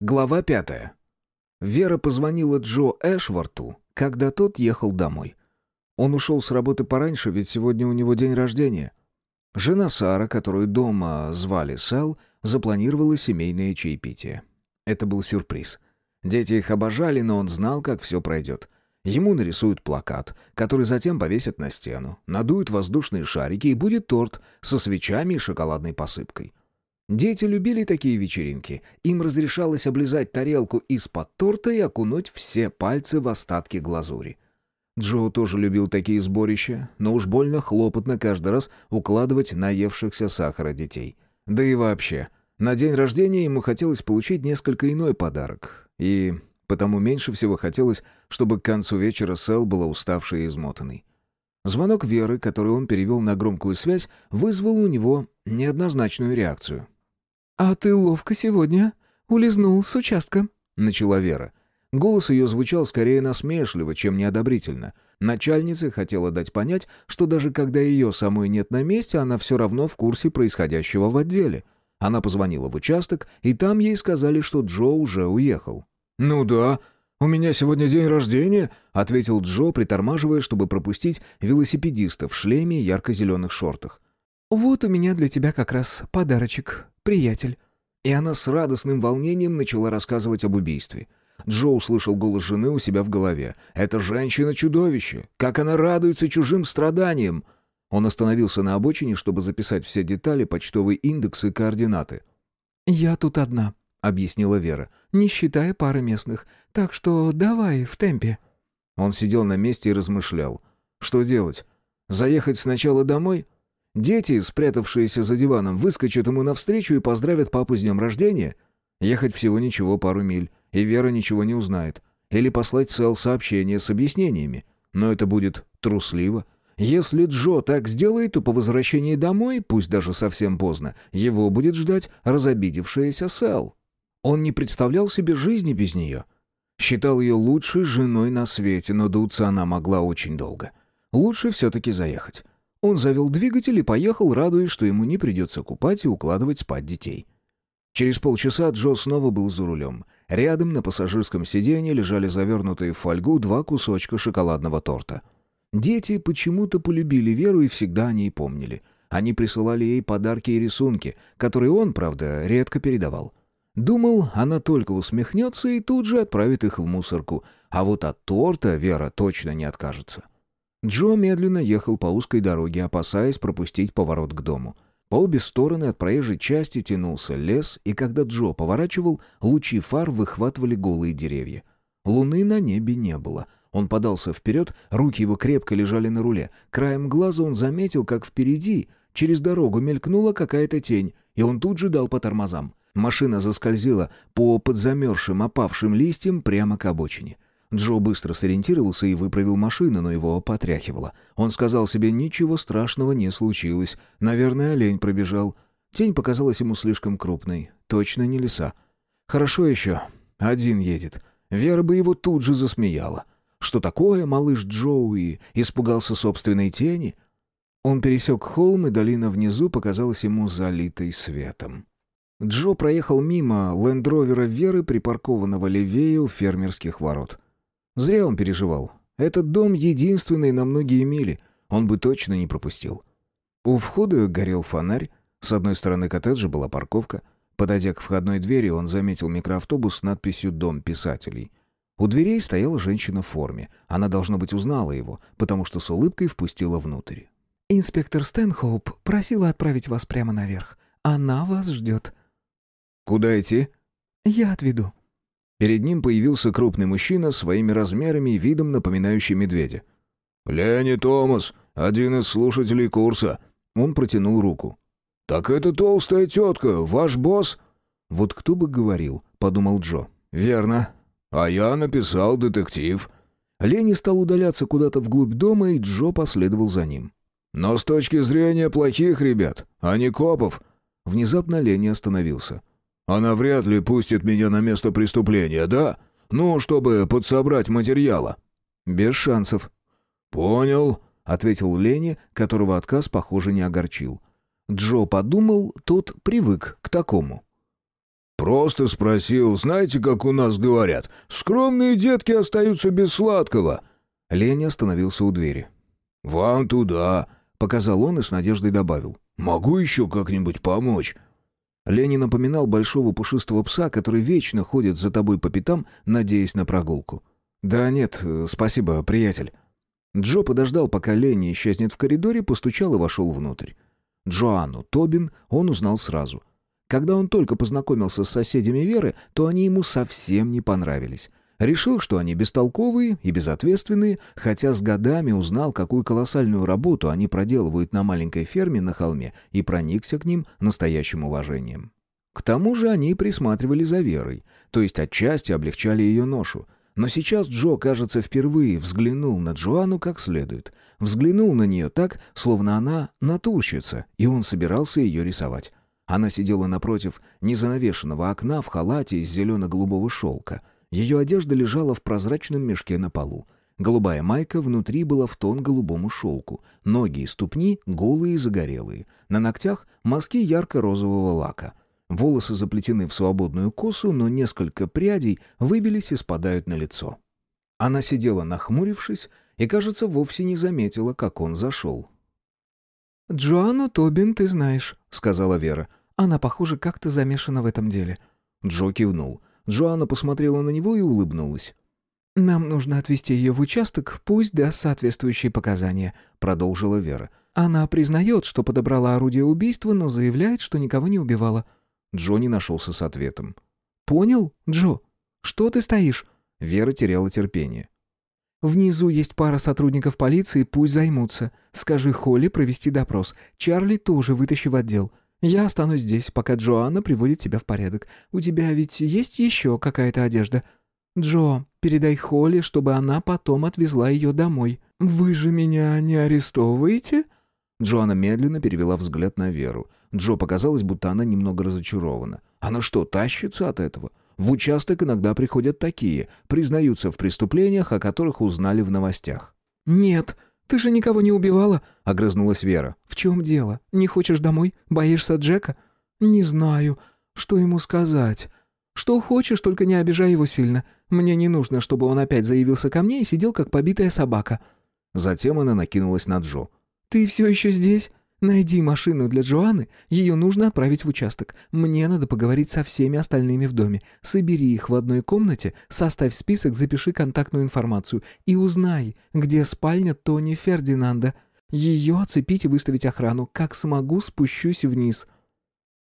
Глава пятая. Вера позвонила Джо Эшварту, когда тот ехал домой. Он ушел с работы пораньше, ведь сегодня у него день рождения. Жена Сара, которую дома звали Сэл, запланировала семейное чаепитие. Это был сюрприз. Дети их обожали, но он знал, как все пройдет. Ему нарисуют плакат, который затем повесят на стену, надуют воздушные шарики и будет торт со свечами и шоколадной посыпкой. Дети любили такие вечеринки. Им разрешалось облизать тарелку из-под торта и окунуть все пальцы в остатки глазури. Джо тоже любил такие сборища, но уж больно хлопотно каждый раз укладывать наевшихся сахара детей. Да и вообще, на день рождения ему хотелось получить несколько иной подарок. И потому меньше всего хотелось, чтобы к концу вечера Сэл была уставшей и измотанной. Звонок Веры, который он перевел на громкую связь, вызвал у него неоднозначную реакцию. «А ты ловко сегодня улизнул с участка», — начала Вера. Голос ее звучал скорее насмешливо, чем неодобрительно. Начальница хотела дать понять, что даже когда ее самой нет на месте, она все равно в курсе происходящего в отделе. Она позвонила в участок, и там ей сказали, что Джо уже уехал. «Ну да, у меня сегодня день рождения», — ответил Джо, притормаживая, чтобы пропустить велосипедиста в шлеме и ярко-зеленых шортах. «Вот у меня для тебя как раз подарочек, приятель». И она с радостным волнением начала рассказывать об убийстве. Джо услышал голос жены у себя в голове. «Это женщина-чудовище! Как она радуется чужим страданиям!» Он остановился на обочине, чтобы записать все детали, почтовый индекс и координаты. «Я тут одна», — объяснила Вера, «не считая пары местных. Так что давай в темпе». Он сидел на месте и размышлял. «Что делать? Заехать сначала домой?» Дети, спрятавшиеся за диваном, выскочат ему навстречу и поздравят папу с днем рождения. Ехать всего ничего, пару миль, и Вера ничего не узнает. Или послать Сэл сообщение с объяснениями. Но это будет трусливо. Если Джо так сделает, то по возвращении домой, пусть даже совсем поздно, его будет ждать разобидевшаяся Сэл. Он не представлял себе жизни без нее. Считал ее лучшей женой на свете, но дуться она могла очень долго. Лучше все-таки заехать. Он завел двигатель и поехал, радуясь, что ему не придется купать и укладывать спать детей. Через полчаса Джо снова был за рулем. Рядом на пассажирском сиденье лежали завернутые в фольгу два кусочка шоколадного торта. Дети почему-то полюбили Веру и всегда о ней помнили. Они присылали ей подарки и рисунки, которые он, правда, редко передавал. Думал, она только усмехнется и тут же отправит их в мусорку, а вот от торта Вера точно не откажется. Джо медленно ехал по узкой дороге, опасаясь пропустить поворот к дому. По обе стороны от проезжей части тянулся лес, и когда Джо поворачивал, лучи фар выхватывали голые деревья. Луны на небе не было. Он подался вперед, руки его крепко лежали на руле. Краем глаза он заметил, как впереди, через дорогу, мелькнула какая-то тень, и он тут же дал по тормозам. Машина заскользила по подзамерзшим опавшим листьям прямо к обочине. Джо быстро сориентировался и выправил машину, но его потряхивало. Он сказал себе, ничего страшного не случилось. Наверное, олень пробежал. Тень показалась ему слишком крупной. Точно не лиса. Хорошо еще. Один едет. Вера бы его тут же засмеяла. Что такое, малыш Джоуи? Испугался собственной тени? Он пересек холм, и долина внизу показалась ему залитой светом. Джо проехал мимо лендровера Веры, припаркованного левее у фермерских ворот. Зря он переживал. Этот дом единственный на многие мили. Он бы точно не пропустил. У входа горел фонарь. С одной стороны коттеджа была парковка. Подойдя к входной двери, он заметил микроавтобус с надписью «Дом писателей». У дверей стояла женщина в форме. Она, должно быть, узнала его, потому что с улыбкой впустила внутрь. «Инспектор Стэнхоуп просила отправить вас прямо наверх. Она вас ждет». «Куда идти?» «Я отведу». Перед ним появился крупный мужчина своими размерами и видом напоминающий медведя. «Ленни Томас, один из слушателей курса». Он протянул руку. «Так это толстая тетка, ваш босс?» «Вот кто бы говорил», — подумал Джо. «Верно. А я написал детектив». Ленни стал удаляться куда-то вглубь дома, и Джо последовал за ним. «Но с точки зрения плохих ребят, а не копов...» Внезапно Ленни остановился. Она вряд ли пустит меня на место преступления, да? Ну, чтобы подсобрать материала». «Без шансов». «Понял», — ответил Лене, которого отказ, похоже, не огорчил. Джо подумал, тот привык к такому. «Просто спросил, знаете, как у нас говорят, скромные детки остаются без сладкого». Леня остановился у двери. «Вам туда», — показал он и с надеждой добавил. «Могу еще как-нибудь помочь?» Леня напоминал большого пушистого пса, который вечно ходит за тобой по пятам, надеясь на прогулку. «Да нет, спасибо, приятель». Джо подождал, пока Ленни исчезнет в коридоре, постучал и вошел внутрь. Джоанну Тобин он узнал сразу. Когда он только познакомился с соседями Веры, то они ему совсем не понравились. Решил, что они бестолковые и безответственные, хотя с годами узнал, какую колоссальную работу они проделывают на маленькой ферме на холме и проникся к ним настоящим уважением. К тому же они присматривали за Верой, то есть отчасти облегчали ее ношу. Но сейчас Джо, кажется, впервые взглянул на Джоанну как следует. Взглянул на нее так, словно она натурщица, и он собирался ее рисовать. Она сидела напротив незанавешенного окна в халате из зелено-голубого шелка. Ее одежда лежала в прозрачном мешке на полу. Голубая майка внутри была в тон голубому шелку. Ноги и ступни голые и загорелые. На ногтях мазки ярко-розового лака. Волосы заплетены в свободную косу, но несколько прядей выбились и спадают на лицо. Она сидела нахмурившись и, кажется, вовсе не заметила, как он зашел. «Джоанну Тобин ты знаешь», — сказала Вера. «Она, похоже, как-то замешана в этом деле». Джо кивнул. Джоанна посмотрела на него и улыбнулась. «Нам нужно отвезти ее в участок, пусть даст соответствующие показания», — продолжила Вера. «Она признает, что подобрала орудие убийства, но заявляет, что никого не убивала». Джо не нашелся с ответом. «Понял, Джо? Что ты стоишь?» Вера теряла терпение. Внизу есть пара сотрудников полиции, пусть займутся. Скажи Холли провести допрос. Чарли тоже вытащи в отдел. Я останусь здесь, пока Джоанна приводит тебя в порядок. У тебя ведь есть еще какая-то одежда? Джо, передай Холли, чтобы она потом отвезла ее домой. Вы же меня не арестовываете?» Джоанна медленно перевела взгляд на Веру. Джо показалось, будто она немного разочарована. Она что, тащится от этого? В участок иногда приходят такие, признаются в преступлениях, о которых узнали в новостях. «Нет, ты же никого не убивала», — огрызнулась Вера. «В чем дело? Не хочешь домой? Боишься Джека?» «Не знаю, что ему сказать. Что хочешь, только не обижай его сильно. Мне не нужно, чтобы он опять заявился ко мне и сидел, как побитая собака». Затем она накинулась на Джо. «Ты все еще здесь? Найди машину для Джоанны, ее нужно отправить в участок. Мне надо поговорить со всеми остальными в доме. Собери их в одной комнате, составь список, запиши контактную информацию и узнай, где спальня Тони Фердинанда. Ее оцепить и выставить охрану. Как смогу, спущусь вниз».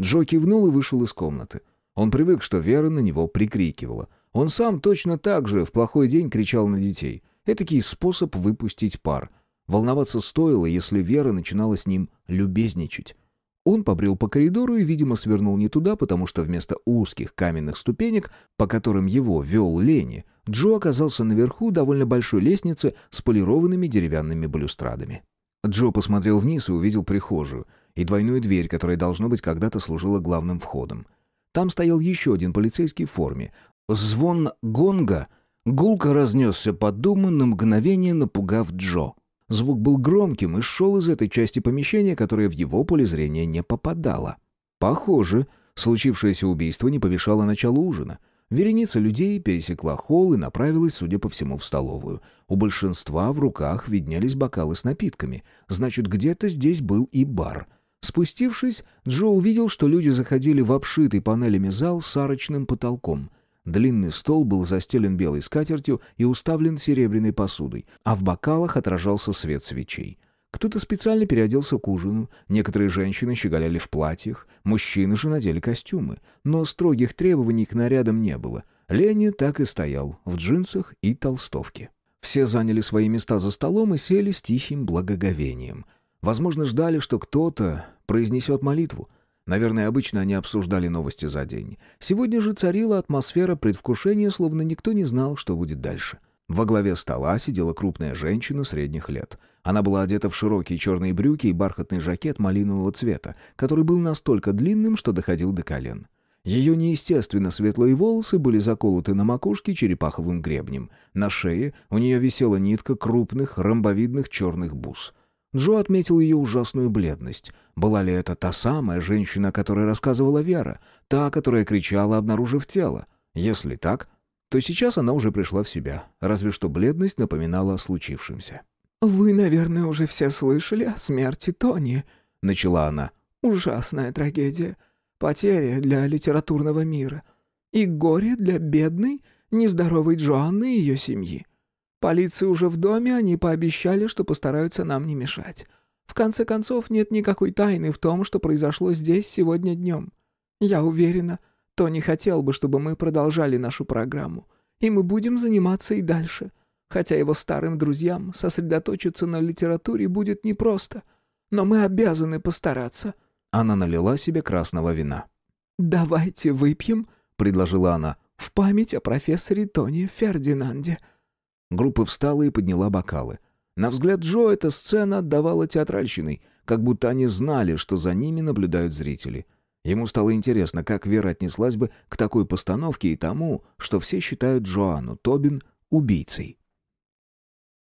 Джо кивнул и вышел из комнаты. Он привык, что Вера на него прикрикивала. Он сам точно так же в плохой день кричал на детей. Этакий способ выпустить пар — Волноваться стоило, если Вера начинала с ним любезничать. Он побрел по коридору и, видимо, свернул не туда, потому что вместо узких каменных ступенек, по которым его вел Лени, Джо оказался наверху довольно большой лестницы с полированными деревянными балюстрадами. Джо посмотрел вниз и увидел прихожую и двойную дверь, которая, должно быть, когда-то служила главным входом. Там стоял еще один полицейский в форме. Звон гонга гулко разнесся по дому на мгновение, напугав Джо. Звук был громким и шел из этой части помещения, которая в его поле зрения не попадала. Похоже, случившееся убийство не помешало началу ужина. Вереница людей пересекла холл и направилась, судя по всему, в столовую. У большинства в руках виднелись бокалы с напитками. Значит, где-то здесь был и бар. Спустившись, Джо увидел, что люди заходили в обшитый панелями зал с арочным потолком — Длинный стол был застелен белой скатертью и уставлен серебряной посудой, а в бокалах отражался свет свечей. Кто-то специально переоделся к ужину, некоторые женщины щеголяли в платьях, мужчины же надели костюмы, но строгих требований к нарядам не было. Ленни так и стоял, в джинсах и толстовке. Все заняли свои места за столом и сели с тихим благоговением. Возможно, ждали, что кто-то произнесет молитву — Наверное, обычно они обсуждали новости за день. Сегодня же царила атмосфера предвкушения, словно никто не знал, что будет дальше. Во главе стола сидела крупная женщина средних лет. Она была одета в широкие черные брюки и бархатный жакет малинового цвета, который был настолько длинным, что доходил до колен. Ее неестественно светлые волосы были заколоты на макушке черепаховым гребнем. На шее у нее висела нитка крупных ромбовидных черных бус. Джо отметил ее ужасную бледность. Была ли это та самая женщина, о которой рассказывала Вера? Та, которая кричала, обнаружив тело? Если так, то сейчас она уже пришла в себя, разве что бледность напоминала о случившемся. «Вы, наверное, уже все слышали о смерти Тони», — начала она. «Ужасная трагедия. Потеря для литературного мира. И горе для бедной, нездоровой Джоанны и ее семьи. Полиция уже в доме, они пообещали, что постараются нам не мешать. В конце концов, нет никакой тайны в том, что произошло здесь сегодня днем. Я уверена, Тони хотел бы, чтобы мы продолжали нашу программу, и мы будем заниматься и дальше. Хотя его старым друзьям сосредоточиться на литературе будет непросто. Но мы обязаны постараться». Она налила себе красного вина. «Давайте выпьем», — предложила она, — «в память о профессоре Тони Фердинанде». Группа встала и подняла бокалы. На взгляд Джо эта сцена отдавала театральщиной, как будто они знали, что за ними наблюдают зрители. Ему стало интересно, как Вера отнеслась бы к такой постановке и тому, что все считают Джоанну Тобин убийцей.